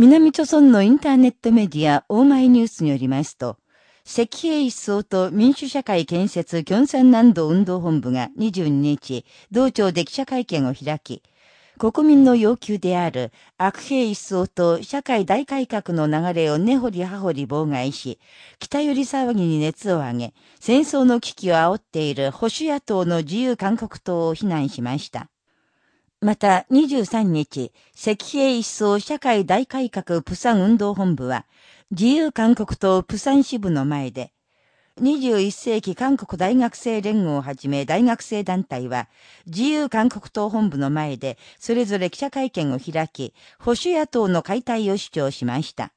南朝村のインターネットメディア、オーマイニュースによりますと、石兵一層と民主社会建設共産南道運動本部が22日、同庁で記者会見を開き、国民の要求である悪兵一層と社会大改革の流れを根掘り葉掘り妨害し、北寄り騒ぎに熱を上げ、戦争の危機を煽っている保守野党の自由韓国党を非難しました。また23日、石兵一層社会大改革プサン運動本部は、自由韓国党プサン支部の前で、21世紀韓国大学生連合をはじめ大学生団体は、自由韓国党本部の前で、それぞれ記者会見を開き、保守野党の解体を主張しました。